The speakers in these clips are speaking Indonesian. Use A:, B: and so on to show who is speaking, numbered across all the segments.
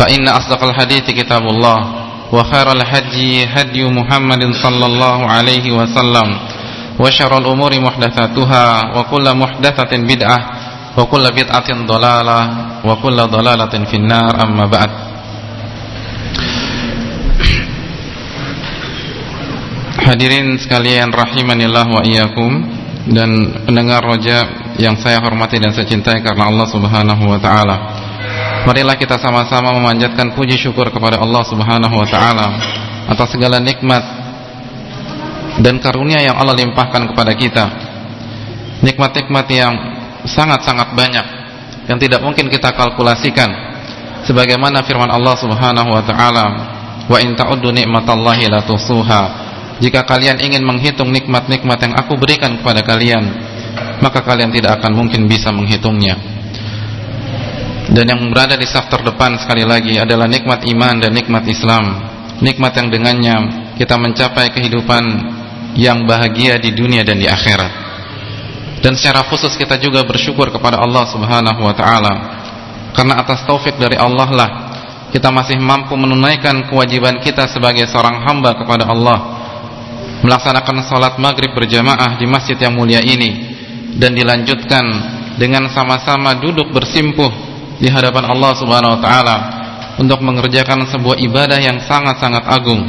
A: فإن أصدق الحديث كتاب الله وخير الهدي هدي محمد صلى الله عليه وسلم وشر الأمور محدثاتها وكل محدثة بدعة وكل بدعة ضلالة وكل ضلالة في النار أما بعد Hadirin sekalian rahimanillah wa iyyakum dan pendengar roja yang saya hormati dan saya cintai karena Allah Subhanahu wa taala. Marilah kita sama-sama memanjatkan puji syukur kepada Allah Subhanahu wa taala atas segala nikmat dan karunia yang Allah limpahkan kepada kita. Nikmat-nikmat yang sangat-sangat banyak yang tidak mungkin kita kalkulasikan. Sebagaimana firman Allah Subhanahu wa taala, "Wa in ta'uddu ni'matallahi la tusuha." Jika kalian ingin menghitung nikmat-nikmat yang aku berikan kepada kalian, maka kalian tidak akan mungkin bisa menghitungnya. Dan yang berada di saf terdepan sekali lagi adalah nikmat iman dan nikmat Islam. Nikmat yang dengannya kita mencapai kehidupan yang bahagia di dunia dan di akhirat. Dan secara khusus kita juga bersyukur kepada Allah Subhanahu wa taala karena atas taufik dari Allah lah kita masih mampu menunaikan kewajiban kita sebagai seorang hamba kepada Allah melaksanakan salat maghrib berjamaah di masjid yang mulia ini dan dilanjutkan dengan sama-sama duduk bersimpuh di hadapan Allah Subhanahu wa taala untuk mengerjakan sebuah ibadah yang sangat-sangat agung.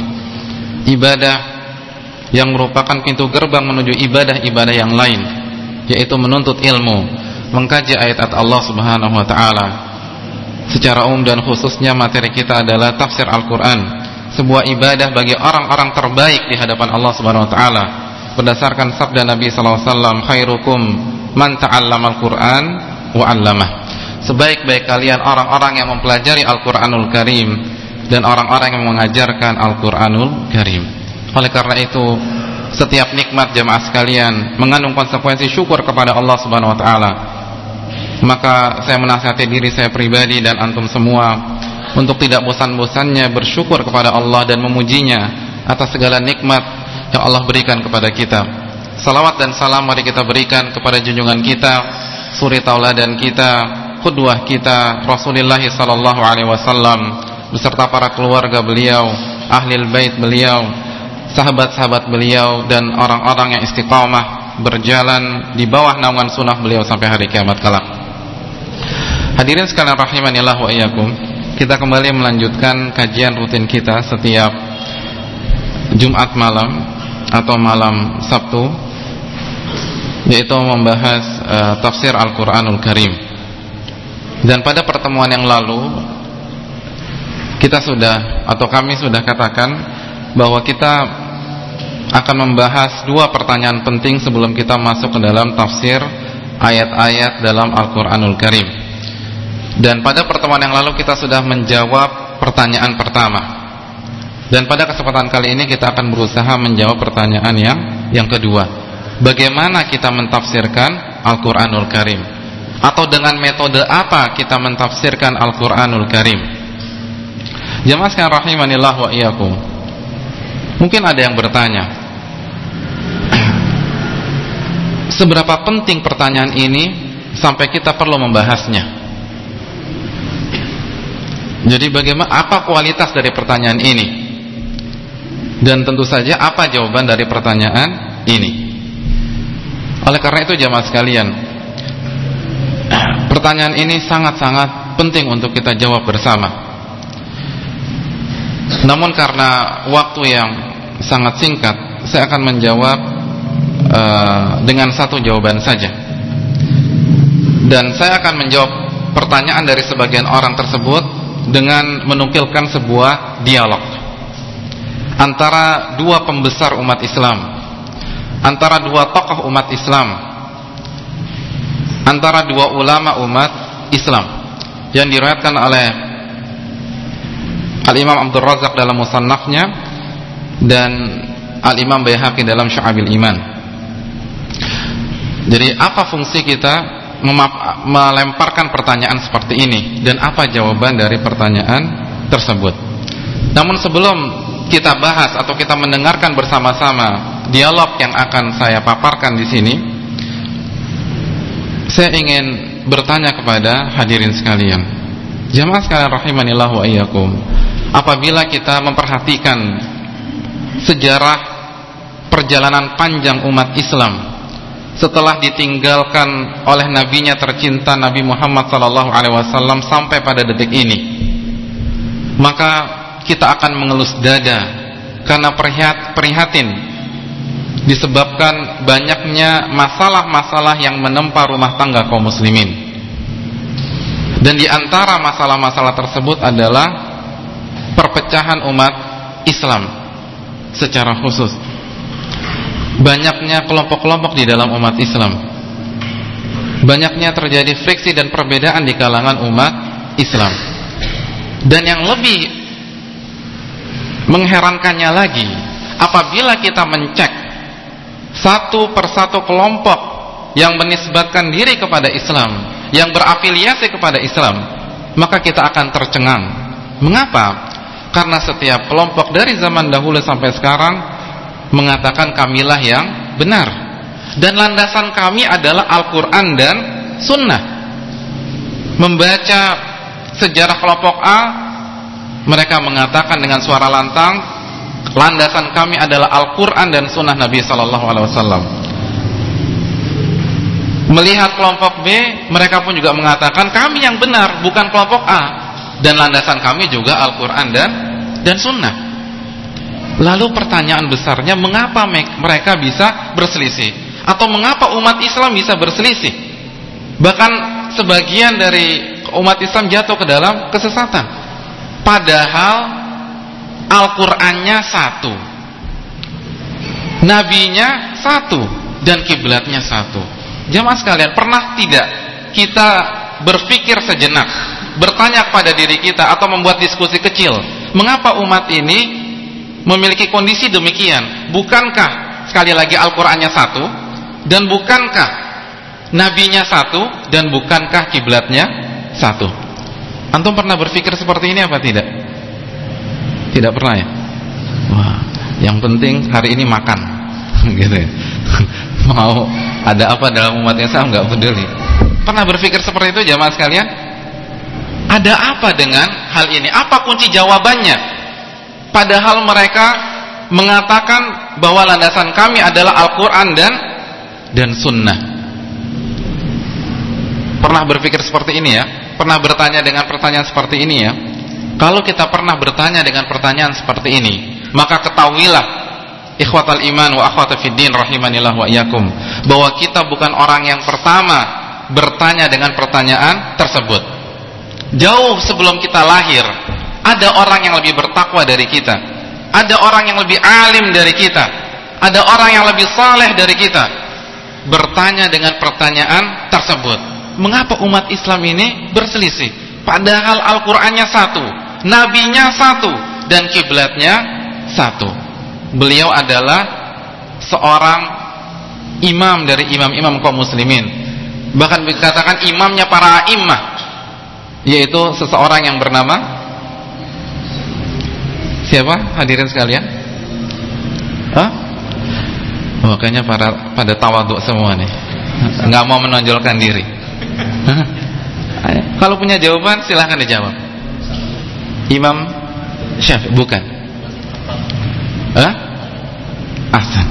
A: Ibadah yang merupakan pintu gerbang menuju ibadah-ibadah yang lain, yaitu menuntut ilmu, mengkaji ayat-ayat Allah Subhanahu wa taala. Secara umum dan khususnya materi kita adalah tafsir Al-Qur'an sebuah ibadah bagi orang-orang terbaik di hadapan Allah Subhanahu wa taala berdasarkan sabda Nabi sallallahu alaihi wasallam khairukum man ta'allama al-Qur'an wa 'allamah sebaik-baik kalian orang-orang yang mempelajari Al-Qur'anul Karim dan orang-orang yang mengajarkan Al-Qur'anul Karim oleh karena itu setiap nikmat jemaah sekalian mengandung konsekuensi syukur kepada Allah Subhanahu wa taala maka saya menasihati diri saya pribadi dan antum semua untuk tidak bosan-bosannya bersyukur kepada Allah dan memujinya atas segala nikmat yang Allah berikan kepada kita. Salawat dan salam mari kita berikan kepada junjungan kita, suri tauladan kita, qudwah kita, Rasulullah sallallahu alaihi wasallam beserta para keluarga beliau, ahli bait beliau, sahabat-sahabat beliau dan orang-orang yang istiqamah berjalan di bawah naungan sunnah beliau sampai hari kiamat kelak. Hadirin sekalian rahimanillah wa iyyakum. Kita kembali melanjutkan kajian rutin kita setiap Jumat malam atau malam Sabtu yaitu membahas uh, tafsir Al-Qur'anul Karim. Dan pada pertemuan yang lalu kita sudah atau kami sudah katakan bahwa kita akan membahas dua pertanyaan penting sebelum kita masuk ke dalam tafsir ayat-ayat dalam Al-Qur'anul Karim. Dan pada pertemuan yang lalu kita sudah menjawab pertanyaan pertama. Dan pada kesempatan kali ini kita akan berusaha menjawab pertanyaan yang yang kedua. Bagaimana kita mentafsirkan Al-Qur'anul Karim? Atau dengan metode apa kita mentafsirkan Al-Qur'anul Karim? Jemaah sekalian rahimanillah wa iyyakum. Mungkin ada yang bertanya, seberapa penting pertanyaan ini sampai kita perlu membahasnya? Jadi bagaimana apa kualitas dari pertanyaan ini? Dan tentu saja apa jawaban dari pertanyaan ini? Oleh karena itu jamaah sekalian, pertanyaan ini sangat-sangat penting untuk kita jawab bersama. Namun karena waktu yang sangat singkat saya akan menjawab uh, dengan satu jawaban saja. Dan saya akan menjawab pertanyaan dari sebagian orang tersebut dengan menukilkan sebuah dialog antara dua pembesar umat Islam, antara dua tokoh umat Islam, antara dua ulama umat Islam yang diriwayatkan oleh Al-Imam Abdul Razak dalam musannafnya dan Al-Imam Baihaqi dalam Syu'abil Iman. Jadi apa fungsi kita melemparkan pertanyaan seperti ini dan apa jawaban dari pertanyaan tersebut? Namun sebelum kita bahas atau kita mendengarkan bersama-sama dialog yang akan saya paparkan di sini, saya ingin bertanya kepada hadirin sekalian. Jamaah sekalian rahimanillah wa iyyakum apabila kita memperhatikan sejarah perjalanan panjang umat Islam setelah ditinggalkan oleh nabinya tercinta Nabi Muhammad SAW sampai pada detik ini maka kita akan mengelus dada karena prihatin disebabkan banyaknya masalah-masalah yang menempa rumah tangga kaum muslimin dan di antara masalah-masalah tersebut adalah perpecahan umat Islam secara khusus. Banyaknya kelompok-kelompok di dalam umat Islam. Banyaknya terjadi friksi dan perbedaan di kalangan umat Islam. Dan yang lebih mengherankannya lagi, apabila kita mencek satu persatu kelompok yang menisbatkan diri kepada Islam, yang berafiliasi kepada Islam, maka kita akan tercengang. Mengapa? Karena setiap kelompok dari zaman dahulu sampai sekarang mengatakan kamilah yang benar. Dan landasan kami adalah Al-Quran dan Sunnah. Membaca sejarah kelompok A, mereka mengatakan dengan suara lantang, landasan kami adalah Al-Quran dan Sunnah Nabi Sallallahu Alaihi Wasallam. Melihat kelompok B, mereka pun juga mengatakan kami yang benar, bukan kelompok A dan landasan kami juga Al-Quran dan dan Sunnah. Lalu pertanyaan besarnya, mengapa mereka bisa berselisih? Atau mengapa umat Islam bisa berselisih? Bahkan sebagian dari umat Islam jatuh ke dalam kesesatan. Padahal Al-Qur'annya satu. Nabinya satu dan kiblatnya satu. Jamaah sekalian, pernah tidak kita berpikir sejenak bertanya kepada diri kita atau membuat diskusi kecil, mengapa umat ini memiliki kondisi demikian? Bukankah sekali lagi Al-Qur'annya satu dan bukankah nabinya satu dan bukankah kiblatnya satu? Antum pernah berpikir seperti ini apa tidak? Tidak pernah ya? Wah, yang penting hari ini makan gitu ya. Mau ada apa dalam umat Islam nggak peduli. Pernah berpikir seperti itu jamaah sekalian? Ada apa dengan hal ini? Apa kunci jawabannya? Padahal mereka mengatakan bahwa landasan kami adalah Al-Quran dan dan Sunnah. Pernah berpikir seperti ini ya? Pernah bertanya dengan pertanyaan seperti ini ya? Kalau kita pernah bertanya dengan pertanyaan seperti ini, maka ketahuilah ikhwatal iman wa akhwata fiddin rahimanillah wa iyakum bahwa kita bukan orang yang pertama bertanya dengan pertanyaan tersebut. Jauh sebelum kita lahir Ada orang yang lebih bertakwa dari kita. Ada orang yang lebih alim dari kita. Ada orang yang lebih saleh dari kita. Bertanya dengan pertanyaan tersebut. Mengapa umat Islam ini berselisih? Padahal Al-Qur'annya satu Nabinya satu Dan kiblatnya satu. Beliau adalah Seorang imam dari imam-imam kaum muslimin. Bahkan dikatakan imamnya para imam yaitu seseorang yang bernama siapa? Hadirin sekalian. Hah? Oh, kayaknya pada tawaduk semua nih. Nggak mau menonjolkan diri. Kalau punya jawaban silahkan dijawab Imam Syafi'i bukan Hah? Ahsan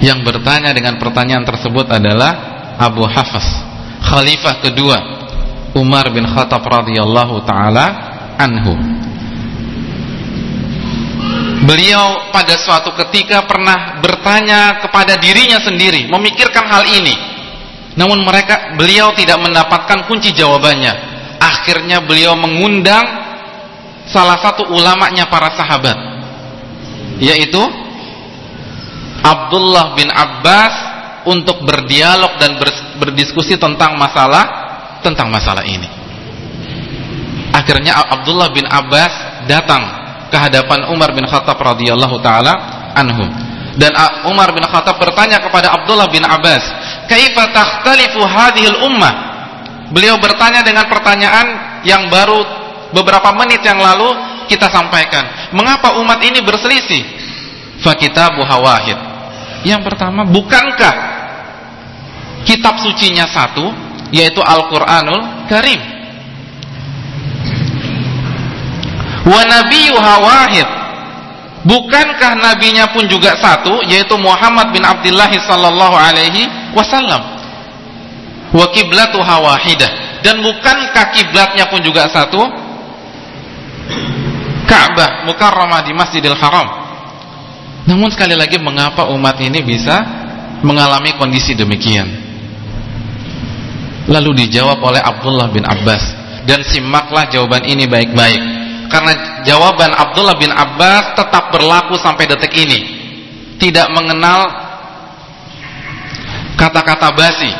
A: yang bertanya dengan pertanyaan tersebut adalah Abu Hafs Khalifah kedua Umar bin Khattab radhiyallahu taala anhu. Beliau pada suatu ketika pernah bertanya kepada dirinya sendiri, memikirkan hal ini. Namun mereka beliau tidak mendapatkan kunci jawabannya. Akhirnya beliau mengundang salah satu ulamanya para sahabat, yaitu Abdullah bin Abbas untuk berdialog dan berdiskusi tentang masalah tentang masalah ini. Akhirnya Abdullah bin Abbas datang ke hadapan Umar bin Khattab radhiyallahu taala anhum. Dan Umar bin Khattab bertanya kepada Abdullah bin Abbas, "Kaifa takhtalifu hadhil ummah?" Beliau bertanya dengan pertanyaan yang baru beberapa menit yang lalu kita sampaikan. Mengapa umat ini berselisih? Fa kitabuha wahid. Yang pertama, bukankah kitab sucinya satu yaitu Al-Qur'anul Karim? wa wahid bukankah nabinya pun juga satu yaitu Muhammad bin Abdullah sallallahu alaihi wasallam wa kiblatuha wahidah dan bukankah kiblatnya pun juga satu Ka'bah mukarramah di Masjidil Haram. Namun sekali lagi mengapa umat ini bisa mengalami kondisi demikian? Lalu dijawab oleh Abdullah bin Abbas. Dan simaklah jawaban ini baik-baik. Karena jawaban Abdullah bin Abbas tetap berlaku sampai detik ini. Tidak mengenal kata-kata basi.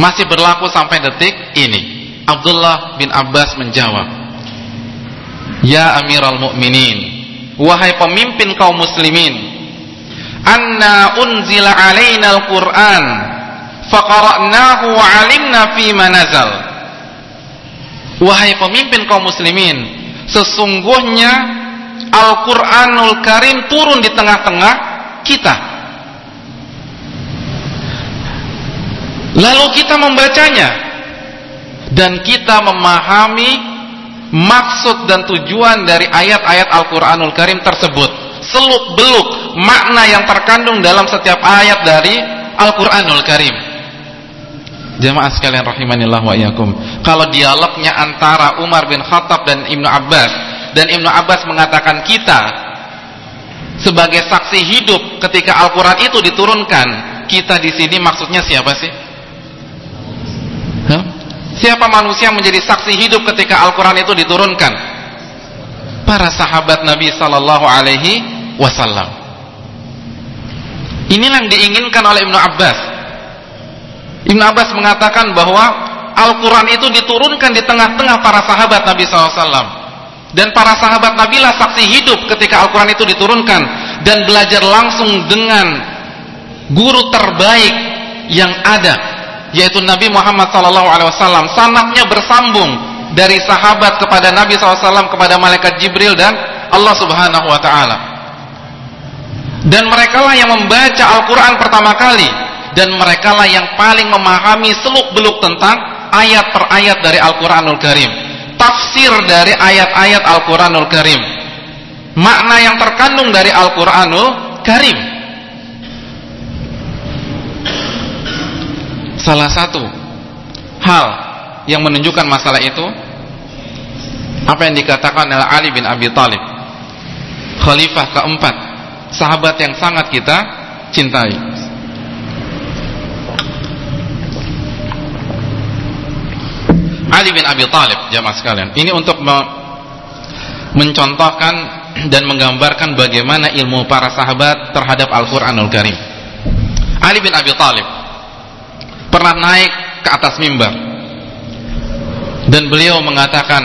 A: Masih berlaku sampai detik ini. Abdullah bin Abbas menjawab Ya Amiral Mukminin wahai pemimpin kaum muslimin anna unzila alaina al-Qur'an faqara'nahu wa 'alimna fi manazal wahai pemimpin kaum muslimin sesungguhnya Al-Quranul Karim turun di tengah-tengah kita. Lalu kita membacanya dan kita memahami maksud dan tujuan dari ayat-ayat Al-Quranul Karim tersebut seluk beluk makna yang terkandung dalam setiap ayat dari Al-Quranul Karim Jamaah sekalian rahimanillah wa iyakum. Kalau dialognya antara Umar bin Khattab dan Ibnu Abbas dan Ibnu Abbas mengatakan kita sebagai saksi hidup ketika Al-Qur'an itu diturunkan, kita di sini maksudnya siapa sih? Siapa manusia yang menjadi saksi hidup ketika Al-Qur'an itu diturunkan? Para sahabat Nabi sallallahu alaihi wasallam. Inilah yang diinginkan oleh Ibnu Abbas Ibn Abbas mengatakan bahwa Al-Quran itu diturunkan di tengah-tengah para sahabat Nabi SAW dan para sahabat Nabi lah saksi hidup ketika Al-Quran itu diturunkan dan belajar langsung dengan guru terbaik yang ada yaitu Nabi Muhammad SAW sanaknya bersambung dari sahabat kepada Nabi SAW kepada malaikat Jibril dan Allah Subhanahu Wa Taala dan mereka lah yang membaca Al-Quran pertama kali dan mereka lah yang paling memahami seluk-beluk tentang ayat per ayat dari Al-Qur'anul Karim. Tafsir dari ayat-ayat Al-Qur'anul Karim. Makna yang terkandung dari Al-Qur'anul Karim. Salah satu hal yang menunjukkan masalah itu apa yang dikatakan oleh Ali bin Abi Thalib khalifah keempat sahabat yang sangat kita cintai Ali bin Abi Thalib jamaah sekalian. Ini untuk me mencontohkan dan menggambarkan bagaimana ilmu para sahabat terhadap Al-Qur'anul Karim. Ali bin Abi Thalib pernah naik ke atas mimbar. Dan beliau mengatakan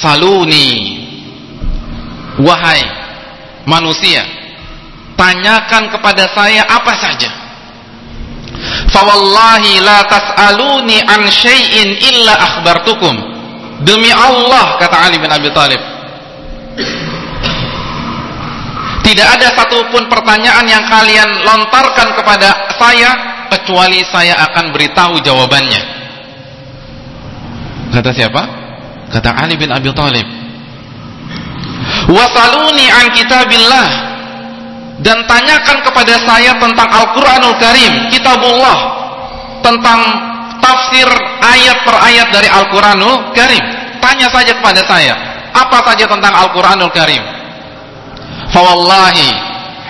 A: saluni wahai manusia tanyakan kepada saya apa saja. Fawallahi la tas'aluni an syai'in illa akhbartukum. Demi Allah kata Ali bin Abi Thalib. Tidak ada satupun pertanyaan yang kalian lontarkan kepada saya kecuali saya akan beritahu jawabannya. Kata siapa? kata Ali bin Abi Thalib. Wasaluni an kitabillah. Dan tanyakan kepada saya tentang Al-Quranul Karim kitabullah tentang tafsir ayat per ayat dari Al-Quranul Karim. Tanya saja kepada saya apa saja tentang Al-Quranul Karim? Fa wallahi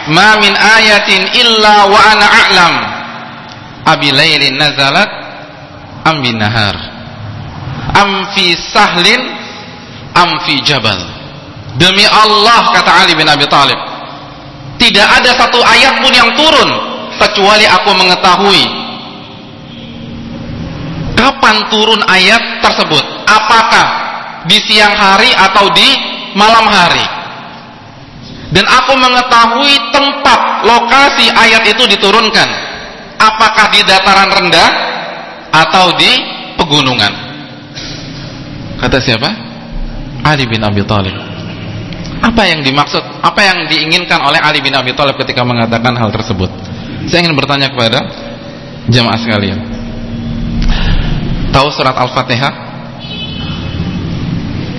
A: ma min ayatin illa wa ana a'lam abi lailin nazalat am bin am fi sahlin am fi jabal. Demi Allah kata Ali bin Abi Thalib tidak ada satu ayat pun yang turun kecuali aku mengetahui kapan turun ayat tersebut. Apakah di siang hari atau di malam hari. Dan aku mengetahui tempat lokasi ayat itu diturunkan apakah di dataran rendah atau di pegunungan? Kata siapa? Ali bin Abi Thalib. Apa yang dimaksud apa yang diinginkan oleh Ali bin Abi Thalib ketika mengatakan hal tersebut? Saya ingin bertanya kepada jemaah sekalian. Tahu surat Al-Fatihah?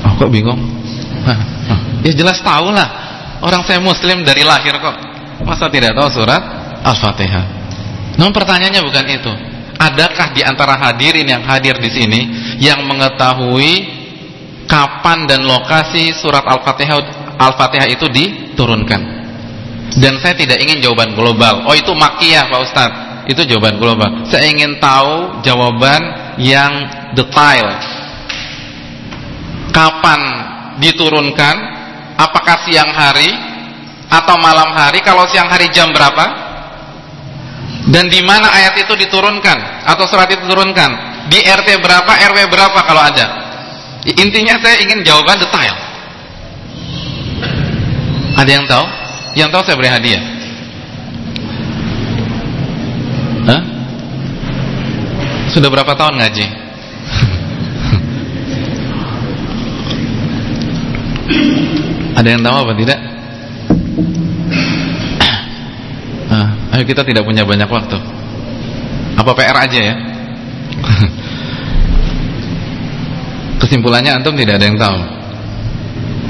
A: oh kok bingung? ya jelas tahu lah orang saya muslim dari lahir kok. Masa tidak tahu surat Al-Fatihah namun pertanyaannya bukan itu. Adakah di antara hadirin yang hadir di sini yang mengetahui kapan dan lokasi surat Al-Fatihah Al-Fatihah itu diturunkan? Dan saya tidak ingin jawaban global. Oh itu makiyah Pak Ustaz. Itu jawaban global. Saya ingin tahu jawaban yang detail. Kapan diturunkan? Apakah siang hari atau malam hari? Kalau siang hari jam berapa? Dan di mana ayat itu diturunkan atau surat itu diturunkan? Di RT berapa, RW berapa kalau ada? Intinya saya ingin jawaban detail. Ada yang tahu? Yang tahu saya beri hadiah. Hah? Sudah berapa tahun ngaji? Ada yang tahu apa tidak? Kita tidak punya banyak waktu. Apa PR aja ya? Kesimpulannya antum tidak ada yang tahu.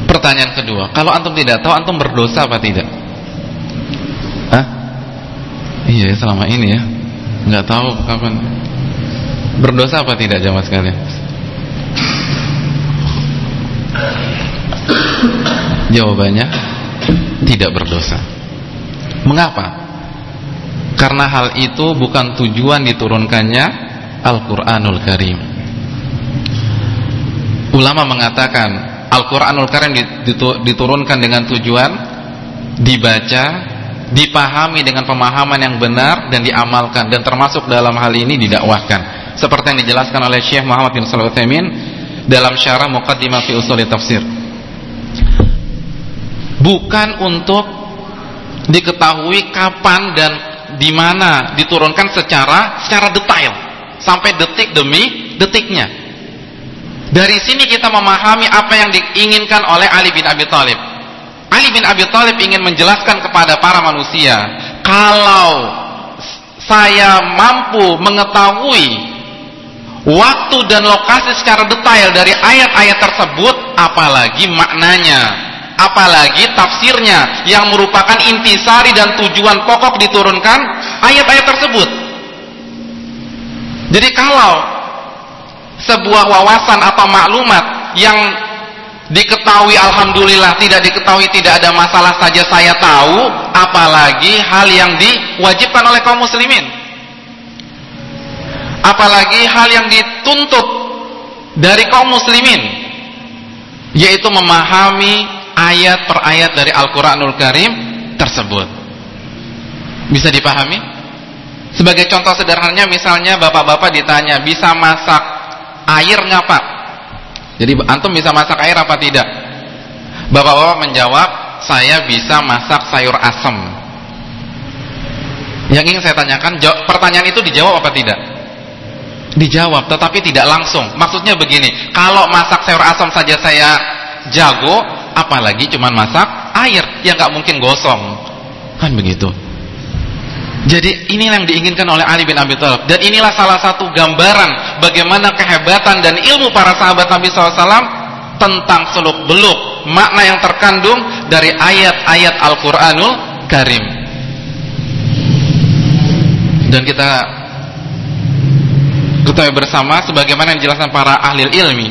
A: Pertanyaan kedua, kalau antum tidak tahu antum berdosa apa tidak? Hah? Iya selama ini ya, nggak tahu kapan. Berdosa apa tidak jamaah sekalian? Jawabannya tidak berdosa. Mengapa? Karena hal itu bukan tujuan diturunkannya Al-Quranul Karim. Ulama mengatakan Al-Quranul Karim diturunkan dengan tujuan Dibaca Dipahami dengan pemahaman yang benar Dan diamalkan. Dan termasuk dalam hal ini didakwahkan. Seperti yang dijelaskan oleh Syekh Muhammad bin Salih Dalam syarah Muqaddimah fi Usuli Tafsir. Bukan untuk diketahui kapan dan di mana diturunkan secara secara detail sampai detik demi detiknya. Dari sini kita memahami apa yang diinginkan oleh Ali bin Abi Thalib. Ali bin Abi Thalib ingin menjelaskan kepada para manusia, kalau saya mampu mengetahui waktu dan lokasi secara detail dari ayat-ayat tersebut, apalagi maknanya apalagi tafsirnya yang merupakan intisari dan tujuan pokok diturunkan ayat-ayat tersebut. Jadi kalau sebuah wawasan atau maklumat yang diketahui alhamdulillah tidak diketahui tidak ada masalah saja saya tahu apalagi hal yang diwajibkan oleh kaum muslimin. Apalagi hal yang dituntut dari kaum muslimin yaitu memahami ayat per ayat dari Al-Quranul Karim tersebut bisa dipahami? sebagai contoh sederhananya misalnya bapak-bapak ditanya bisa masak air nggak pak? jadi antum bisa masak air apa tidak? bapak-bapak menjawab saya bisa masak sayur asem yang ingin saya tanyakan pertanyaan itu dijawab apa tidak? dijawab tetapi tidak langsung maksudnya begini kalau masak sayur asem saja saya jago apalagi cuman masak air yang nggak mungkin gosong. Kan begitu. Jadi inilah yang diinginkan oleh Ali bin Abi Thalib. Dan inilah salah satu gambaran bagaimana kehebatan dan ilmu para sahabat Nabi SAW tentang seluk beluk makna yang terkandung dari ayat-ayat Al-Quranul Karim. Dan kita ketahui bersama sebagaimana yang dijelaskan para ahli ilmi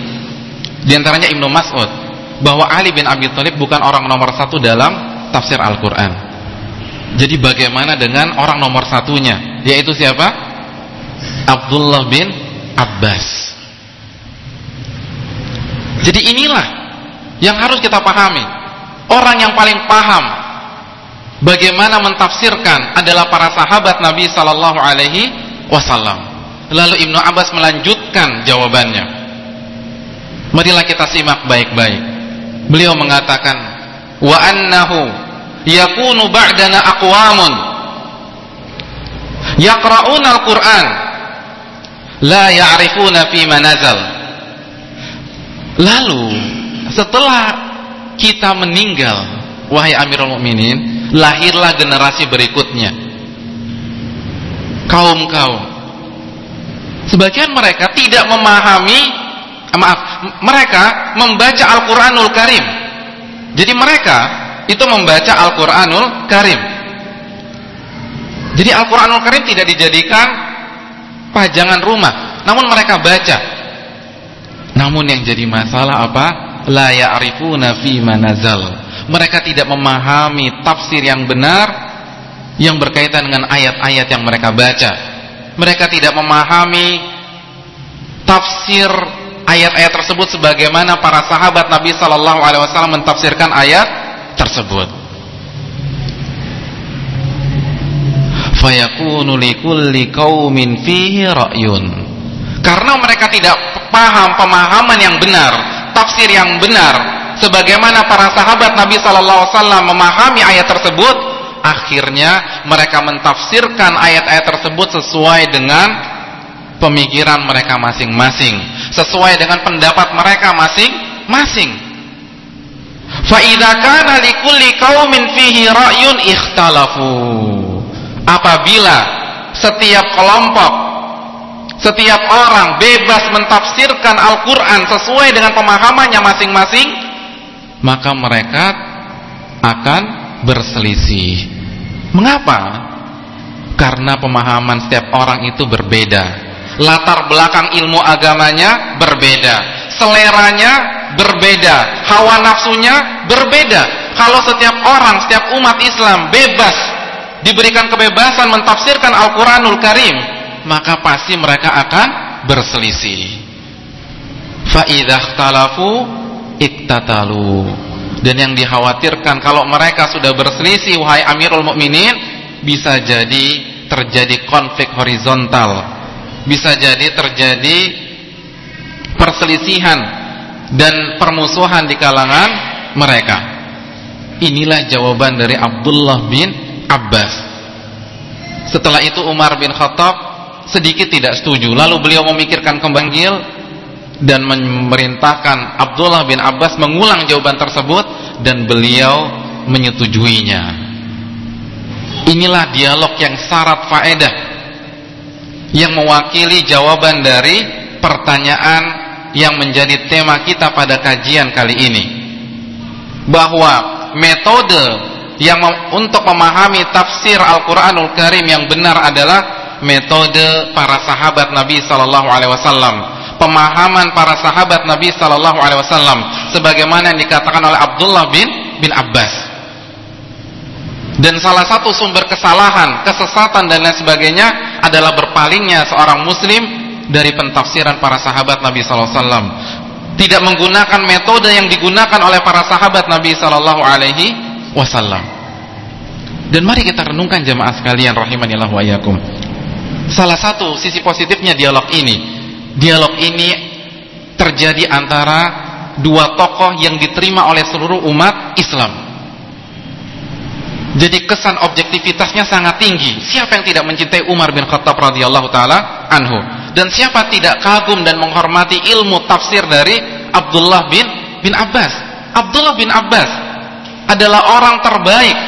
A: di antaranya Ibnu Mas'ud bahwa Ali bin Abi Thalib bukan orang nomor satu dalam tafsir Al-Quran. Jadi bagaimana dengan orang nomor satunya, yaitu siapa? Abdullah bin Abbas. Jadi inilah yang harus kita pahami. Orang yang paling paham bagaimana mentafsirkan adalah para sahabat Nabi sallallahu alaihi wasallam. Lalu Ibnu Abbas melanjutkan jawabannya. Marilah kita simak baik-baik. Beliau mengatakan, "Wa annahu yakunu ba'dana aqwamun yaqra'una al-Qur'an la ya'rifuna fi manazal." Lalu setelah kita meninggal, wahai Amirul Mukminin, lahirlah generasi berikutnya. Kaum-kaum Sebagian mereka tidak memahami maaf, mereka membaca Al-Qur'anul Karim. Jadi mereka itu membaca Al-Qur'anul Karim. Jadi Al-Qur'anul Karim tidak dijadikan pajangan rumah, namun mereka baca. Namun yang jadi masalah apa? La ya'rifuna fi manazal. Mereka tidak memahami tafsir yang benar yang berkaitan dengan ayat-ayat yang mereka baca mereka tidak memahami tafsir ayat-ayat tersebut sebagaimana para sahabat Nabi sallallahu alaihi wasallam mentafsirkan ayat tersebut. Likulli fihi ra'yun. Karena mereka tidak paham pemahaman yang benar, tafsir yang benar sebagaimana para sahabat Nabi sallallahu alaihi wasallam memahami ayat tersebut, akhirnya mereka mentafsirkan ayat-ayat tersebut sesuai dengan pemikiran mereka masing-masing, sesuai dengan pendapat mereka masing-masing. Fa idza ra'yun ikhtalafu. Apabila setiap kelompok setiap orang bebas mentafsirkan Al-Qur'an sesuai dengan pemahamannya masing-masing, maka mereka akan berselisih. Mengapa? Karena pemahaman setiap orang itu berbeda. Latar belakang ilmu agamanya berbeda. Seleranya berbeda. Hawa nafsunya berbeda. Kalau setiap orang, setiap umat Islam bebas diberikan kebebasan mentafsirkan Al-Qur'anul Karim, maka pasti mereka akan berselisih. Fa ikhtalafu iktatalu dan yang dikhawatirkan kalau mereka sudah berselisih wahai Amirul Mukminin bisa jadi terjadi konflik horizontal bisa jadi terjadi perselisihan dan permusuhan di kalangan mereka. Inilah jawaban dari Abdullah bin Abbas. Setelah itu Umar bin Khattab sedikit tidak setuju. Lalu beliau memikirkan kembali dan memerintahkan Abdullah bin Abbas mengulang jawaban tersebut dan beliau menyetujuinya. Inilah dialog yang syarat faedah yang mewakili jawaban dari pertanyaan yang menjadi tema kita pada kajian kali ini. Bahwa metode yang untuk memahami tafsir Al-Qur'anul Karim yang benar adalah metode para sahabat Nabi sallallahu alaihi wasallam pemahaman para sahabat Nabi sallallahu alaihi wasallam sebagaimana yang dikatakan oleh Abdullah bin bin Abbas. Dan salah satu sumber kesalahan, kesesatan dan lain sebagainya adalah berpalingnya seorang muslim dari pentafsiran para sahabat Nabi sallallahu alaihi wasallam. Tidak menggunakan metode yang digunakan oleh para sahabat Nabi sallallahu alaihi wasallam. Dan mari kita renungkan jemaah sekalian rahimanillah wa iyyakum. Salah satu sisi positifnya dialog ini dialog ini terjadi antara dua tokoh yang diterima oleh seluruh umat Islam. Jadi kesan objektivitasnya sangat tinggi. Siapa yang tidak mencintai Umar bin Khattab radhiyallahu taala anhu? Dan siapa tidak kagum dan menghormati ilmu tafsir dari Abdullah bin bin Abbas? Abdullah bin Abbas adalah orang terbaik,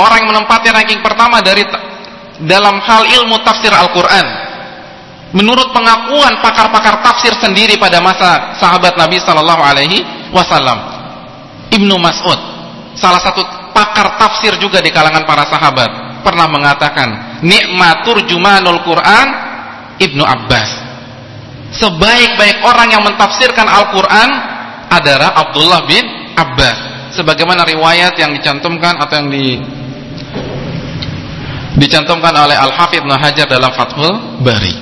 A: orang yang menempati ranking pertama dari dalam hal ilmu tafsir Al-Qur'an menurut pengakuan pakar-pakar tafsir sendiri pada masa sahabat Nabi sallallahu alaihi wasallam Ibnu Mas'ud salah satu pakar tafsir juga di kalangan para sahabat. Pernah mengatakan nikmatur jumanul Quran Ibnu Abbas. Sebaik-baik orang yang mentafsirkan Al-Quran adalah Abdullah bin Abbas. Sebagaimana riwayat yang dicantumkan atau yang di dicantumkan oleh Al-Hafidh Hajar dalam Fathul Bari.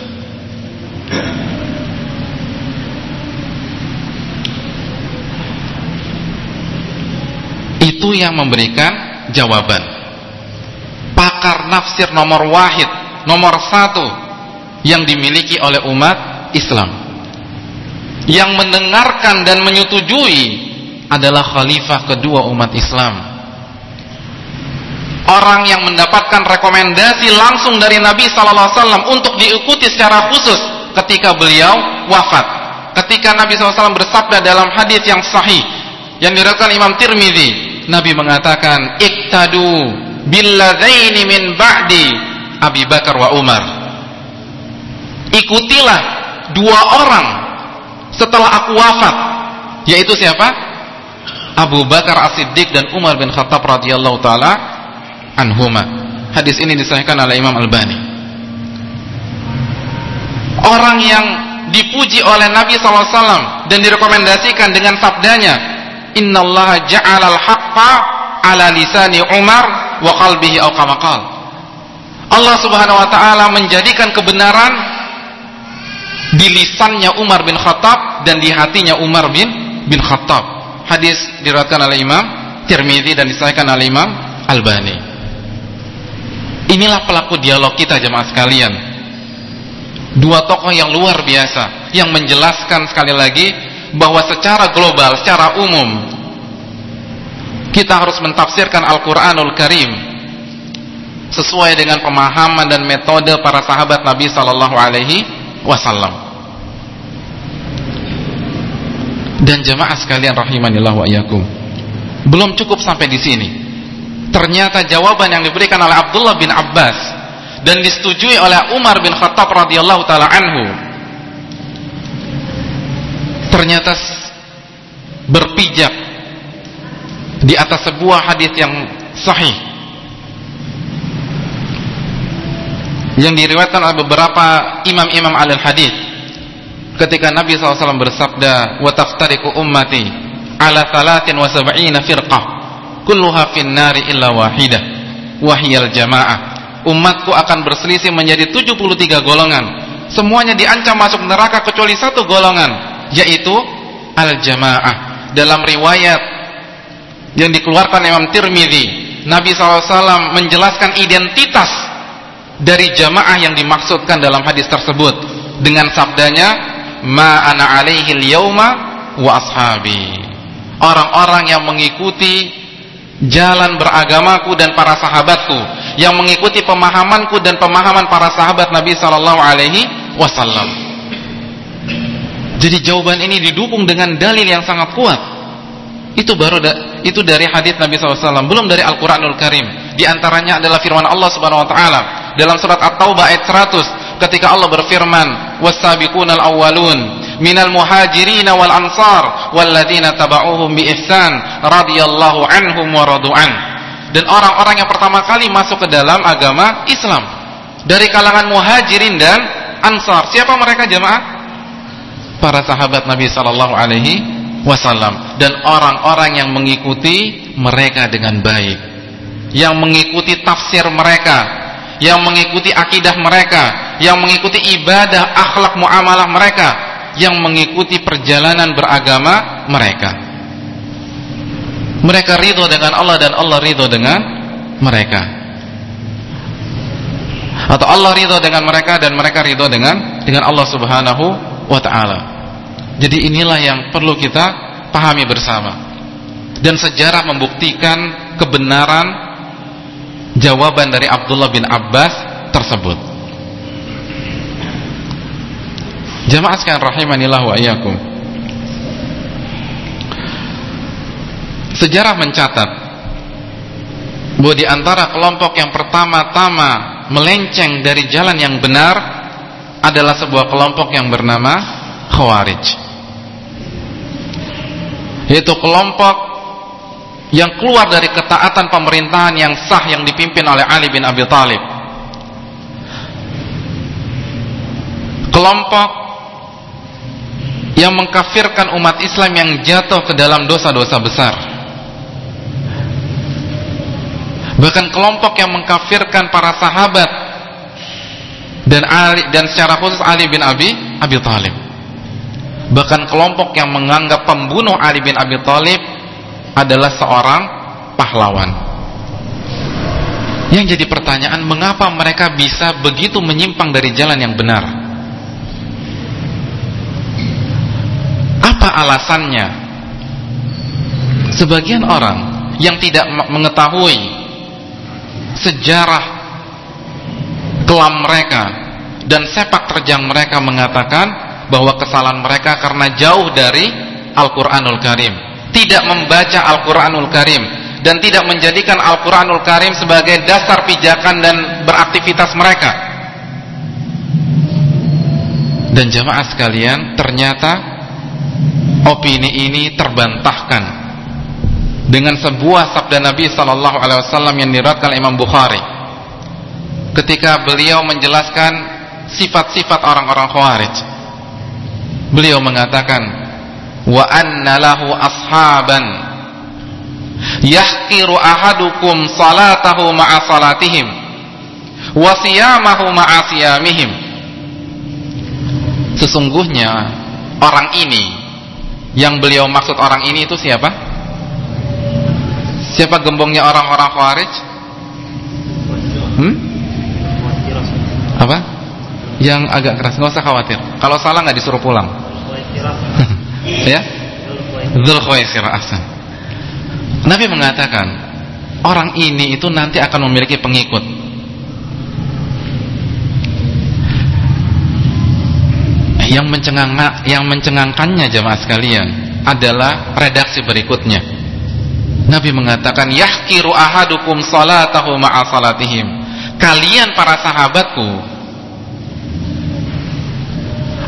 A: Itu yang memberikan jawaban. Pakar nafsir nomor wahid, nomor satu yang dimiliki oleh umat Islam. Yang mendengarkan dan menyetujui adalah khalifah kedua umat Islam. Orang yang mendapatkan rekomendasi langsung dari Nabi wasallam untuk diikuti secara khusus ketika beliau wafat. Ketika Nabi SAW bersabda dalam hadis yang sahih yang diriwayatkan Imam Tirmizi, Nabi mengatakan, "Iktadu billadaini min ba'di Abi Bakar wa Umar." Ikutilah dua orang setelah aku wafat, yaitu siapa? Abu Bakar As-Siddiq dan Umar bin Khattab radhiyallahu taala anhuma. Hadis ini disahihkan oleh Imam Al-Albani. Orang yang dipuji oleh Nabi SAW dan direkomendasikan dengan sabdanya, Innallaha ja'alal haqqa ala lisani Umar wa qalbihi aw kama Allah Subhanahu wa taala menjadikan kebenaran di lisannya Umar bin Khattab dan di hatinya Umar bin bin Khattab hadis diriwayatkan oleh Imam Tirmizi dan disahkan oleh Imam Albani. Inilah pelaku dialog kita jemaah sekalian. Dua tokoh yang luar biasa yang menjelaskan sekali lagi bahwa secara global, secara umum kita harus mentafsirkan Al-Qur'anul Karim sesuai dengan pemahaman dan metode para sahabat Nabi sallallahu alaihi wasallam. Dan jemaah sekalian rahimanillah wa iyyakum. Belum cukup sampai di sini. Ternyata jawaban yang diberikan oleh Abdullah bin Abbas dan disetujui oleh Umar bin Khattab radhiyallahu taala anhu ternyata berpijak di atas sebuah hadis yang sahih. Yang diriwayatkan oleh beberapa imam-imam al-hadis ketika Nabi SAW bersabda wa taftariqu ummati ala thalathin wa sab'ina firqah kulluha fin nari illa wahidah wahiyal jamaah. Umatku akan berselisih menjadi 73 golongan. Semuanya diancam masuk neraka kecuali satu golongan yaitu al jamaah dalam riwayat yang dikeluarkan Imam Tirmidzi Nabi SAW menjelaskan identitas dari jamaah yang dimaksudkan dalam hadis tersebut dengan sabdanya ma ana alaihi al-yauma wa ashabi. Orang-orang yang mengikuti jalan beragamaku dan para sahabatku, yang mengikuti pemahamanku dan pemahaman para sahabat Nabi sallallahu alaihi wasallam. Jadi jawaban ini didukung dengan dalil yang sangat kuat. Itu baru da, itu dari hadis Nabi SAW, belum dari Al-Qur'anul Karim. Di antaranya adalah firman Allah Subhanahu wa taala dalam surat At-Taubah ayat 100 ketika Allah berfirman was-sabiqunal awwalun minal muhajirin wal ansar walladzina tabauhum bi ihsan radhiyallahu anhum wa radu'an dan orang-orang yang pertama kali masuk ke dalam agama Islam dari kalangan muhajirin dan ansar siapa mereka jemaah para sahabat Nabi sallallahu alaihi wasallam dan orang-orang yang mengikuti mereka dengan baik yang mengikuti tafsir mereka yang mengikuti akidah mereka, yang mengikuti ibadah, akhlak muamalah mereka, yang mengikuti perjalanan beragama mereka. Mereka ridho dengan Allah dan Allah ridho dengan mereka. Atau Allah ridho dengan mereka dan mereka ridho dengan dengan Allah Subhanahu wa taala. Jadi inilah yang perlu kita pahami bersama. Dan sejarah membuktikan kebenaran jawaban dari Abdullah bin Abbas tersebut. Jamaah sekalian rahimanillah wa iyyakum. Sejarah mencatat bahwa di antara kelompok yang pertama-tama melenceng dari jalan yang benar adalah sebuah kelompok yang bernama Khawarij. Yaitu kelompok yang keluar dari ketaatan pemerintahan yang sah yang dipimpin oleh Ali bin Abi Thalib. Kelompok yang mengkafirkan umat Islam yang jatuh ke dalam dosa-dosa besar. Bahkan kelompok yang mengkafirkan para sahabat dan Ali dan secara khusus Ali bin Abi Abi Thalib. Bahkan kelompok yang menganggap pembunuh Ali bin Abi Thalib adalah seorang pahlawan. Yang jadi pertanyaan, mengapa mereka bisa begitu menyimpang dari jalan yang benar? Apa alasannya? Sebagian orang yang tidak mengetahui sejarah kelam mereka. Dan sepak terjang mereka mengatakan bahwa kesalahan mereka karena jauh dari Al-Quranul Karim. Tidak membaca Al-Quranul Karim. Dan tidak menjadikan Al-Quranul Karim sebagai dasar pijakan dan beraktivitas mereka. Dan jamaah sekalian ternyata opini ini terbantahkan dengan sebuah sabda Nabi sallallahu alaihi wasallam yang diriwayatkan Imam Bukhari ketika beliau menjelaskan sifat-sifat orang-orang Khawarij beliau mengatakan wa anna lahu ashaban yahqiru ahadukum salatahu ma'a salatihim wa siyamahu ma'a siyamihim sesungguhnya orang ini yang beliau maksud orang ini itu siapa? Siapa gembongnya orang-orang Khawarij? Apa? Yang agak keras, nggak usah khawatir. Kalau salah nggak disuruh pulang. ya? Dzul Khuwaisirah ahsan. Nabi mengatakan, orang ini itu nanti akan memiliki pengikut. Yang mencengang yang mencengangkannya jemaah sekalian adalah redaksi berikutnya. Nabi mengatakan yahkiru ahadukum salatahu ma'a salatihim. Kalian para sahabatku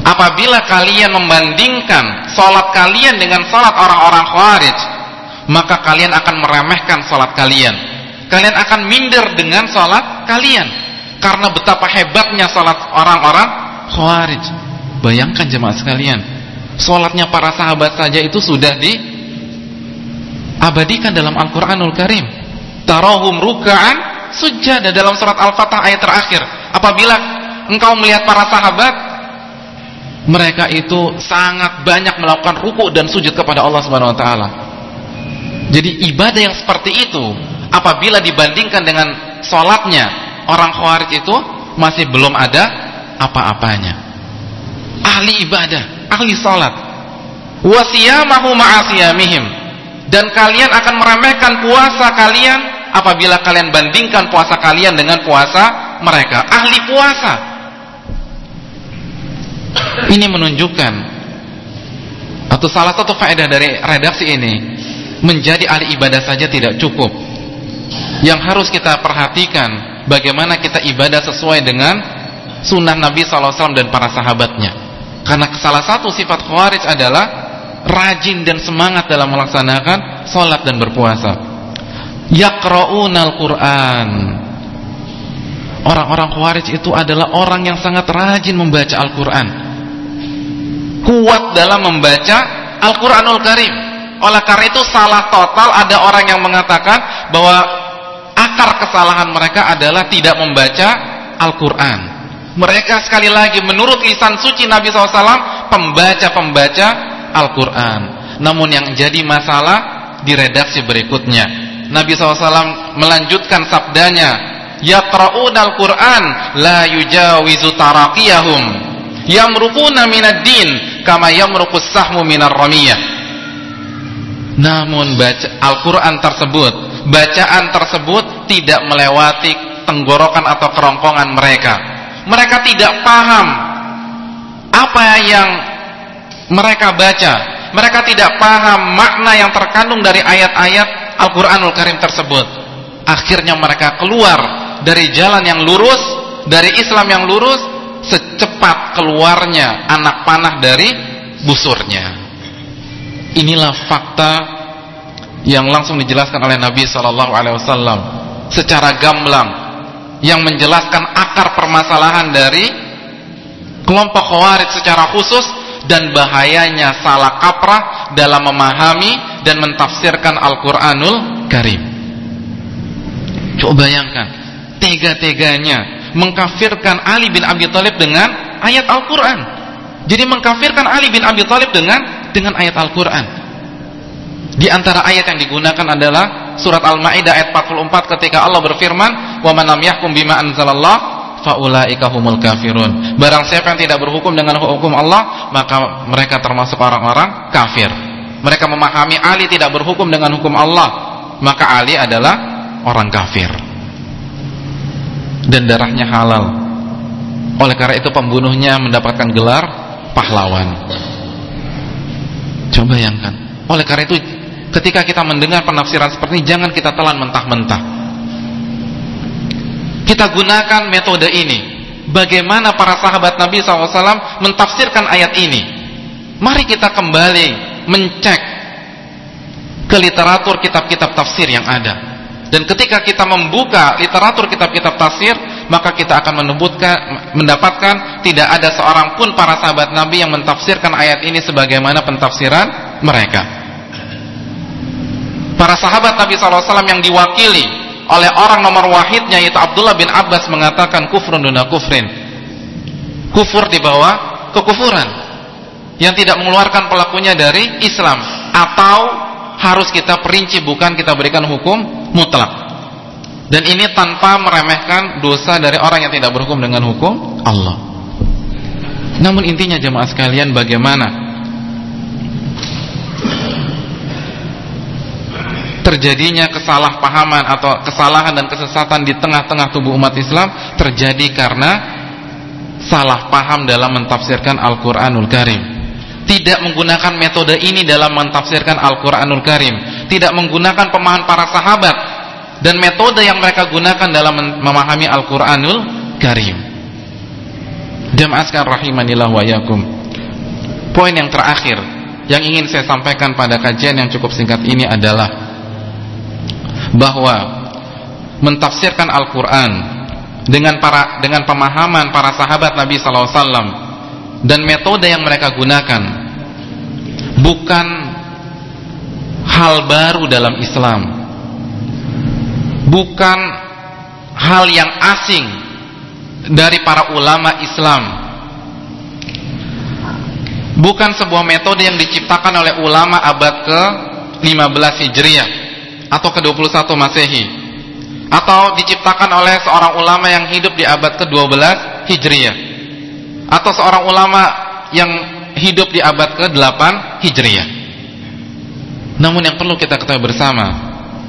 A: apabila kalian membandingkan salat kalian dengan salat orang-orang Khawarij, maka kalian akan meremehkan salat kalian. Kalian akan minder dengan salat kalian karena betapa hebatnya salat orang-orang Khawarij. Bayangkan jemaah sekalian, salatnya para sahabat saja itu sudah di abadikan dalam Al-Quranul Karim tarohum ruka'an sujada dalam surat Al-Fatah ayat terakhir apabila engkau melihat para sahabat mereka itu sangat banyak melakukan ruku dan sujud kepada Allah Subhanahu wa taala. Jadi ibadah yang seperti itu apabila dibandingkan dengan salatnya orang Khawarij itu masih belum ada apa-apanya. Ahli ibadah, ahli salat. Wasiyamahu ma'asiyamihim dan kalian akan meremehkan puasa kalian apabila kalian bandingkan puasa kalian dengan puasa mereka ahli puasa ini menunjukkan atau salah satu faedah dari redaksi ini menjadi ahli ibadah saja tidak cukup. Yang harus kita perhatikan bagaimana kita ibadah sesuai dengan sunnah Nabi SAW dan para sahabatnya. Karena salah satu sifat khawarij adalah rajin dan semangat dalam melaksanakan sholat dan berpuasa. Al Qur'an orang-orang khawarij itu adalah orang yang sangat rajin membaca Al-Quran. Kuat dalam membaca Al-Quranul Karim. Oleh karena itu salah total ada orang yang mengatakan bahwa akar kesalahan mereka adalah tidak membaca Al-Quran. Mereka sekali lagi menurut lisan suci Nabi SAW pembaca-pembaca Al-Quran. Namun yang jadi masalah di redaksi berikutnya. Nabi SAW melanjutkan sabdanya Yaqra'un Al-Quran La yujawizu taraqiyahum Yamrukuna minad din Kama yamrukus sahmu minar ramiyah Namun baca Al-Quran tersebut Bacaan tersebut tidak melewati tenggorokan atau kerongkongan mereka. Mereka tidak paham Apa yang mereka baca. Mereka tidak paham makna yang terkandung dari ayat-ayat Al-Quranul Karim tersebut. Akhirnya mereka keluar dari jalan yang lurus dari Islam yang lurus secepat keluarnya anak panah dari busurnya inilah fakta yang langsung dijelaskan oleh Nabi Shallallahu Alaihi Wasallam secara gamblang yang menjelaskan akar permasalahan dari kelompok khawarij secara khusus dan bahayanya salah kaprah dalam memahami dan mentafsirkan Al-Qur'anul Karim. Coba bayangkan, tega-teganya mengkafirkan Ali bin Abi Thalib dengan ayat Al-Qur'an. Jadi mengkafirkan Ali bin Abi Thalib dengan dengan ayat Al-Qur'an. Di antara ayat yang digunakan adalah surat Al-Maidah ayat 44 ketika Allah berfirman, "Wa man lam yahkum bima anzalallah faulaika humul kafirun." Barang siapa yang tidak berhukum dengan hukum Allah, maka mereka termasuk orang-orang kafir. Mereka memahami Ali tidak berhukum dengan hukum Allah, maka Ali adalah orang kafir. Dan darahnya halal. Oleh karena itu pembunuhnya mendapatkan gelar pahlawan. Coba bayangkan. Oleh karena itu ketika kita mendengar penafsiran seperti ini jangan kita telan mentah-mentah kita gunakan metode ini bagaimana para sahabat Nabi SAW mentafsirkan ayat ini mari kita kembali mencek ke literatur kitab-kitab tafsir yang ada dan ketika kita membuka literatur kitab-kitab tafsir maka kita akan mendapatkan tidak ada seorang pun para sahabat Nabi yang mentafsirkan ayat ini sebagaimana pentafsiran mereka. Para sahabat Nabi SAW yang diwakili oleh orang nomor wahidnya yaitu Abdullah bin Abbas mengatakan kufrun duna kufrin. Kufur di bawah kekufuran yang tidak mengeluarkan pelakunya dari Islam atau harus kita perinci bukan kita berikan hukum mutlak. Dan ini tanpa meremehkan dosa dari orang yang tidak berhukum dengan hukum Allah. Namun intinya jemaah sekalian bagaimana terjadinya kesalahpahaman atau kesalahan dan kesesatan di tengah-tengah tubuh umat Islam terjadi karena salah paham dalam mentafsirkan Al-Qur'anul Karim. Tidak menggunakan metode ini dalam mentafsirkan Al-Qur'anul Karim, tidak menggunakan pemahaman para sahabat dan metode yang mereka gunakan dalam memahami Al-Qur'anul Karim. Jamaah sekalian rahimanillah wa yakum. Poin yang terakhir yang ingin saya sampaikan pada kajian yang cukup singkat ini adalah bahwa mentafsirkan Al-Qur'an dengan para dengan pemahaman para sahabat Nabi sallallahu alaihi wasallam dan metode yang mereka gunakan bukan hal baru dalam Islam. Bukan hal yang asing dari para ulama Islam. Bukan sebuah metode yang diciptakan oleh ulama abad ke-15 Hijriah atau ke-21 Masehi atau diciptakan oleh seorang ulama yang hidup di abad ke-12 Hijriah atau seorang ulama yang hidup di abad ke-8 Hijriah namun yang perlu kita ketahui bersama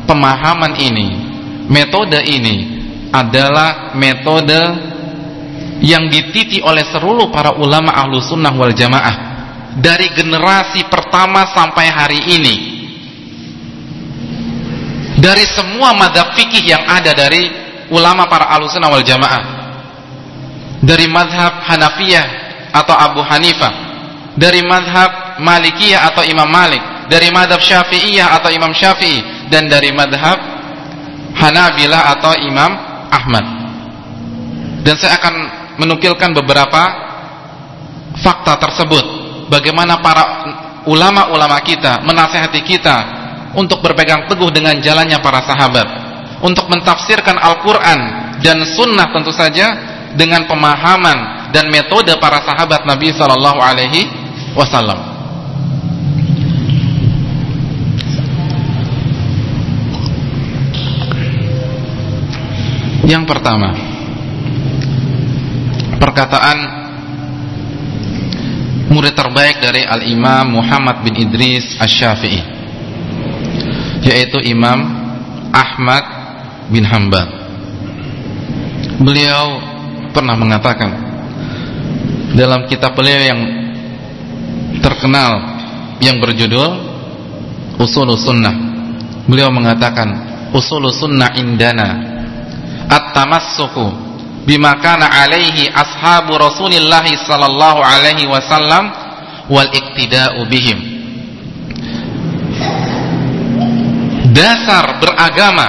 A: pemahaman ini metode ini adalah metode yang dititi oleh seluruh para ulama ahlu sunnah wal jamaah dari generasi pertama sampai hari ini. Dari semua madhab fikih yang ada dari ulama para alusuna wal jamaah. Dari madhab Hanafiyah atau Abu Hanifah. Dari madhab Malikiyah atau Imam Malik dari madhab Syafi'iyah atau Imam Syafi'i dan dari madhab Hanabilah atau Imam Ahmad. Dan saya akan menukilkan beberapa fakta tersebut. Bagaimana para ulama-ulama kita menasehati kita untuk berpegang teguh dengan jalannya para sahabat. Untuk mentafsirkan Al-Quran dan Sunnah tentu saja dengan pemahaman dan metode para sahabat Nabi Sallallahu Alaihi Wasallam. Yang pertama, perkataan murid terbaik dari Al-Imam Muhammad bin Idris Asy-Syafi'i yaitu Imam Ahmad bin Hanbal. Beliau pernah mengatakan dalam kitab beliau yang terkenal yang berjudul Usul Sunnah. Beliau mengatakan Usul Sunnah indana at-tamassuku bima kana alaihi ashabu Rasulillah sallallahu alaihi wasallam wal iktida'u bihim. Dasar beragama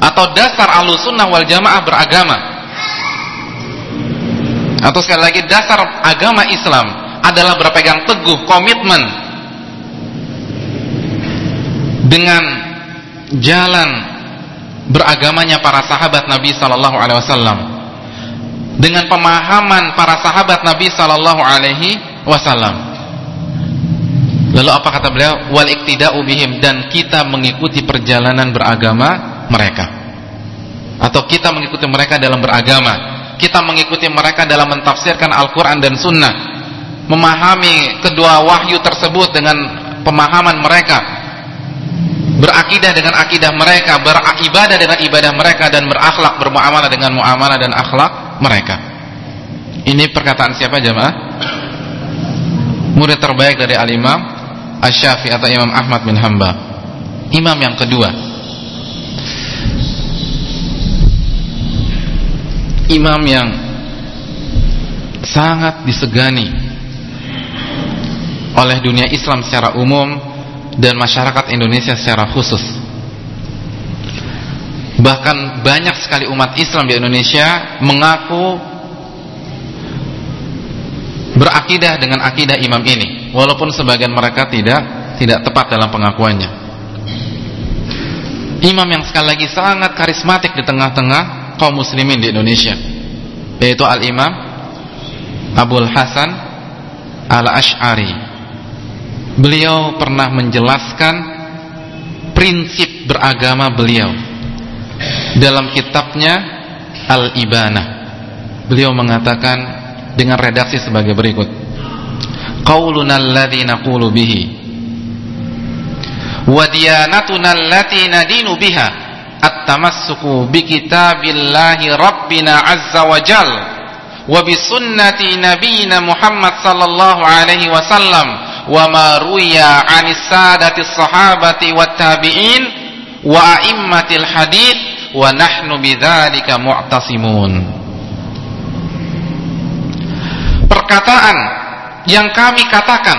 A: atau dasar alusunnah wal jamaah beragama. Atau sekali lagi dasar agama Islam adalah berpegang teguh komitmen dengan jalan beragamanya para sahabat Nabi sallallahu alaihi wasallam. Dengan pemahaman para sahabat Nabi sallallahu alaihi wasallam. Lalu apa kata beliau? Wal iktida'u bihim dan kita mengikuti perjalanan beragama mereka. Atau kita mengikuti mereka dalam beragama. Kita mengikuti mereka dalam mentafsirkan Al-Quran dan Sunnah. Memahami kedua wahyu tersebut dengan pemahaman mereka berakidah dengan akidah mereka, beribadah dengan ibadah mereka dan berakhlak bermuamalah dengan muamalah dan akhlak mereka. Ini perkataan siapa jemaah? Murid terbaik dari al-Imam Asy-Syafi'i atau Imam Ahmad bin Hambal. Imam yang kedua. Imam yang sangat disegani oleh dunia Islam secara umum dan masyarakat Indonesia secara khusus. Bahkan banyak sekali umat Islam di Indonesia mengaku berakidah dengan akidah imam ini, walaupun sebagian mereka tidak tidak tepat dalam pengakuannya. Imam yang sekali lagi sangat karismatik di tengah-tengah kaum muslimin di Indonesia, yaitu Al-Imam Abdul Hasan Al-Ash'ari beliau pernah menjelaskan prinsip beragama beliau. Dalam kitabnya Al-Ibanah beliau mengatakan dengan redaksi sebagai berikut. Qauluna alladhi naqulu bihi wa diyanatuna allati nadinu biha at-tamassuku bi kitabillahi rabbina azza wa jal wa bi sunnati nabiyyina Muhammad sallallahu alaihi wasallam wa ma ruya 'anis sadati sahabati wat tabi'in wa a'immatil hadith wa nahnu bidzalika mu'tasimun. Perkataan yang kami katakan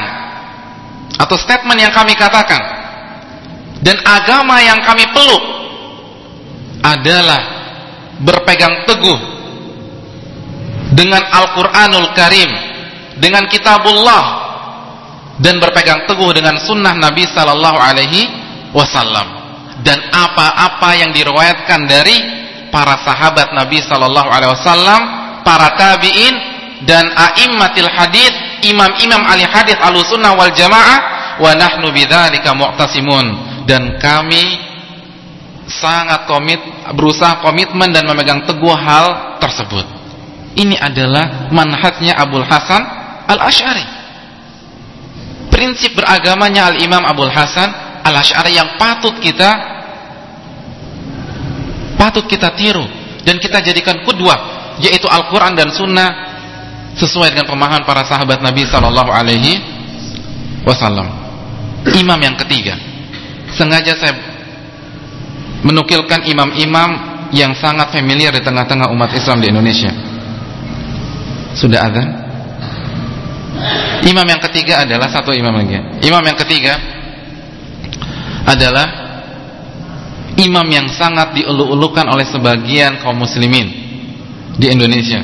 A: atau statement yang kami katakan dan agama yang kami peluk adalah berpegang teguh dengan Al-Quranul Karim dengan kitabullah dan berpegang teguh dengan sunnah Nabi Sallallahu Alaihi Wasallam. Dan apa-apa yang diriwayatkan dari para sahabat Nabi Sallallahu Alaihi Wasallam, para tabiin dan aimmatil hadis, imam-imam ahli hadis sunnah wal jamaah, wa nahnu bidzalika mu'tasimun dan kami sangat komit berusaha komitmen dan memegang teguh hal tersebut. Ini adalah manhajnya Abdul Hasan Al-Asy'ari prinsip beragamanya Al-Imam Abdul Hasan Al-Asy'ari yang patut kita patut kita tiru dan kita jadikan kudwah yaitu Al-Qur'an dan Sunnah sesuai dengan pemahaman para sahabat Nabi sallallahu alaihi wasallam. Imam yang ketiga. Sengaja saya menukilkan imam-imam yang sangat familiar di tengah-tengah umat Islam di Indonesia. Sudah azan? Imam yang ketiga adalah satu imam lagi. Imam yang ketiga adalah imam yang sangat dielu-elukan oleh sebagian kaum muslimin di Indonesia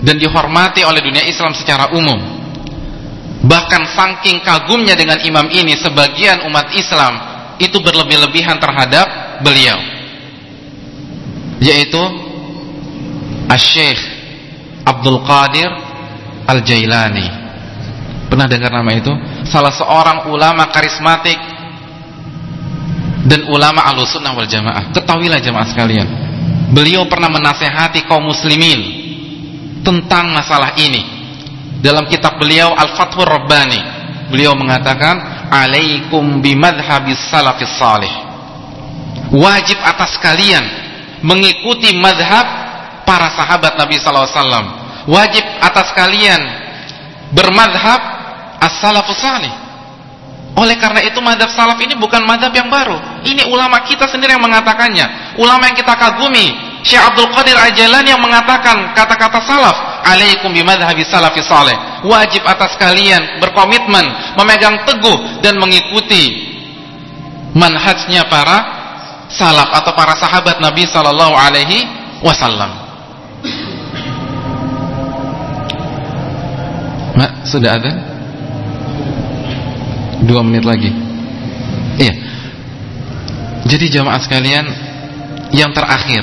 A: dan dihormati oleh dunia Islam secara umum. Bahkan saking kagumnya dengan imam ini sebagian umat Islam itu berlebih-lebihan terhadap beliau. Yaitu Asy-Syaikh Abdul Qadir Al-Jailani Pernah dengar nama itu? Salah seorang ulama karismatik dan ulama alusunnah wal jamaah. Ketahuilah jamaah sekalian. Beliau pernah menasehati kaum muslimin tentang masalah ini. Dalam kitab beliau Al-Fathur Rabbani, beliau mengatakan, "Alaikum bimadhhabis salafis salih." Wajib atas kalian mengikuti madhab para sahabat Nabi sallallahu alaihi wasallam. Wajib atas kalian bermadhab as-salafus salih. Oleh karena itu madhab salaf ini bukan madhab yang baru. Ini ulama kita sendiri yang mengatakannya. Ulama yang kita kagumi. Syekh Abdul Qadir Ajalan yang mengatakan kata-kata salaf. Alaikum bimadhabi salafi salih. Wajib atas kalian berkomitmen, memegang teguh dan mengikuti manhajnya para salaf atau para sahabat Nabi sallallahu alaihi wasallam. sudah ada? Dua menit lagi. Iya. Jadi jamaah sekalian yang terakhir.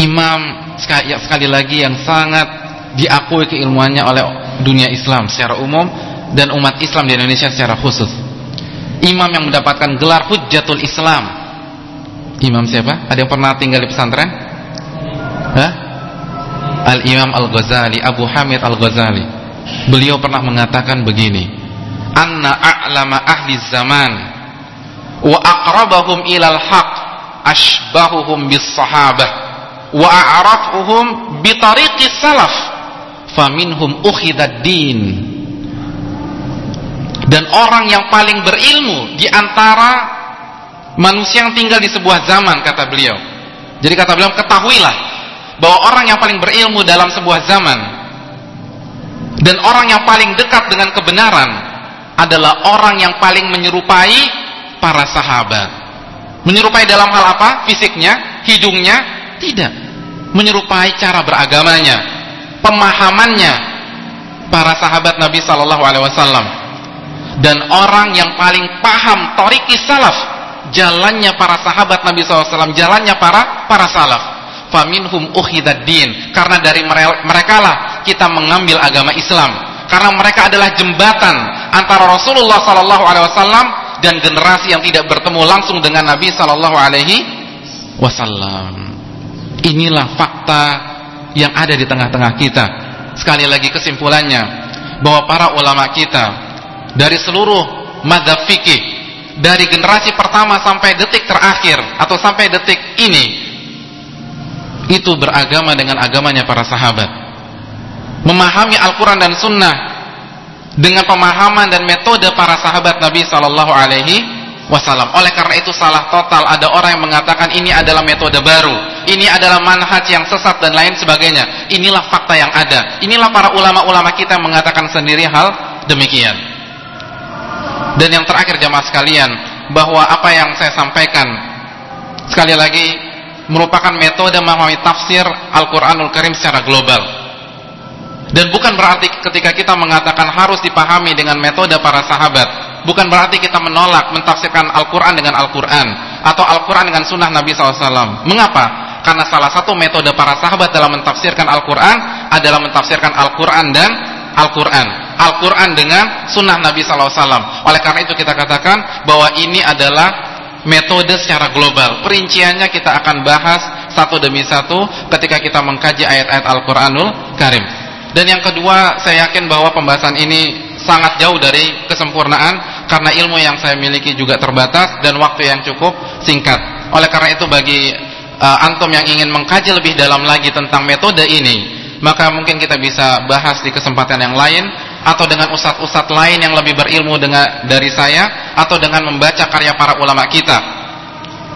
A: Imam ya, sekali lagi yang sangat diakui keilmuannya oleh dunia Islam secara umum dan umat Islam di Indonesia secara khusus. Imam yang mendapatkan gelar Hujjatul Islam. Imam siapa? ada yang pernah tinggal di pesantren? Hah? Al-Imam Al-Ghazali Abu Hamid Al-Ghazali. Beliau pernah mengatakan begini anna a'lama ahli zaman wa aqrabahum ilal haq ashbahuhum bis sahabah wa a'rafuhum bi tariqis salaf faminhum ukhidad din dan orang yang paling berilmu di antara manusia yang tinggal di sebuah zaman kata beliau. Jadi kata beliau ketahuilah bahwa orang yang paling berilmu dalam sebuah zaman dan orang yang paling dekat dengan kebenaran adalah orang yang paling menyerupai para sahabat. Menyerupai dalam hal apa? Fisiknya, hidungnya? Tidak. Menyerupai cara beragamanya, pemahamannya para sahabat Nabi sallallahu alaihi wasallam. Dan orang yang paling paham toriki salaf, jalannya para sahabat Nabi SAW, jalannya para para salaf. Faminhum ukhidad din. Karena dari mereka lah kita mengambil agama Islam. Karena mereka adalah jembatan antara Rasulullah Sallallahu Alaihi Wasallam dan generasi yang tidak bertemu langsung dengan Nabi Sallallahu Alaihi Wasallam. Inilah fakta yang ada di tengah-tengah kita. Sekali lagi kesimpulannya bahwa para ulama kita dari seluruh madhab fikih dari generasi pertama sampai detik terakhir atau sampai detik ini itu beragama dengan agamanya para sahabat memahami Al-Quran dan Sunnah dengan pemahaman dan metode para sahabat Nabi Sallallahu Alaihi Wasallam. Oleh karena itu salah total ada orang yang mengatakan ini adalah metode baru, ini adalah manhaj yang sesat dan lain sebagainya. Inilah fakta yang ada. Inilah para ulama-ulama kita mengatakan sendiri hal demikian. Dan yang terakhir jamaah sekalian, bahwa apa yang saya sampaikan sekali lagi merupakan metode memahami tafsir Al-Qur'anul Karim secara global dan bukan berarti ketika kita mengatakan harus dipahami dengan metode para sahabat, bukan berarti kita menolak mentafsirkan Al-Quran dengan Al-Quran atau Al-Quran dengan Sunnah Nabi SAW. Mengapa? Karena salah satu metode para sahabat dalam mentafsirkan Al-Quran adalah mentafsirkan Al-Quran dan Al-Quran. Al-Quran dengan Sunnah Nabi SAW. Oleh karena itu kita katakan bahwa ini adalah metode secara global. Perinciannya kita akan bahas satu demi satu ketika kita mengkaji ayat-ayat Al-Quranul Karim. Dan yang kedua, saya yakin bahwa pembahasan ini sangat jauh dari kesempurnaan karena ilmu yang saya miliki juga terbatas dan waktu yang cukup singkat. Oleh karena itu bagi uh, antum yang ingin mengkaji lebih dalam lagi tentang metode ini, maka mungkin kita bisa bahas di kesempatan yang lain atau dengan ustadz-ustadz lain yang lebih berilmu dengan dari saya atau dengan membaca karya para ulama kita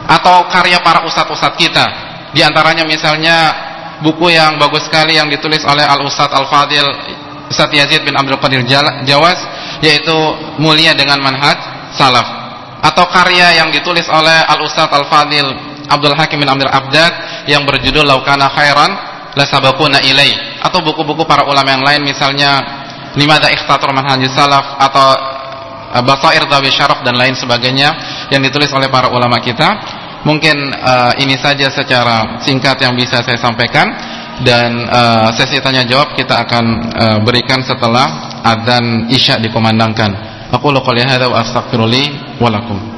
A: atau karya para ustadz-ustadz kita. Di antaranya misalnya buku yang bagus sekali yang ditulis oleh Al Ustadz Al Fadil Ustadz Yazid bin Abdul Qadir Jawas yaitu Mulia dengan Manhaj Salaf. Atau karya yang ditulis oleh Al Ustadz Al Fadil Abdul Hakim bin Abdul Abdad yang berjudul Laukana Khairan la sabaquna ilai. Atau buku-buku para ulama yang lain misalnya Limada Ikhtatur Manhaj Salaf atau eh, Basair Dawi Syaraf dan lain sebagainya yang ditulis oleh para ulama kita Mungkin uh, ini saja secara singkat yang bisa saya sampaikan dan uh, sesi tanya jawab kita akan uh, berikan setelah adzan Isya dikumandangkan. Aku qouli hadza wa astaghfirullah wa lakum.